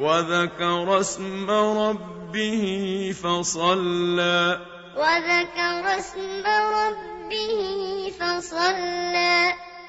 وذكر اسم ربه فصلى. وذكر اسم ربه فصلى.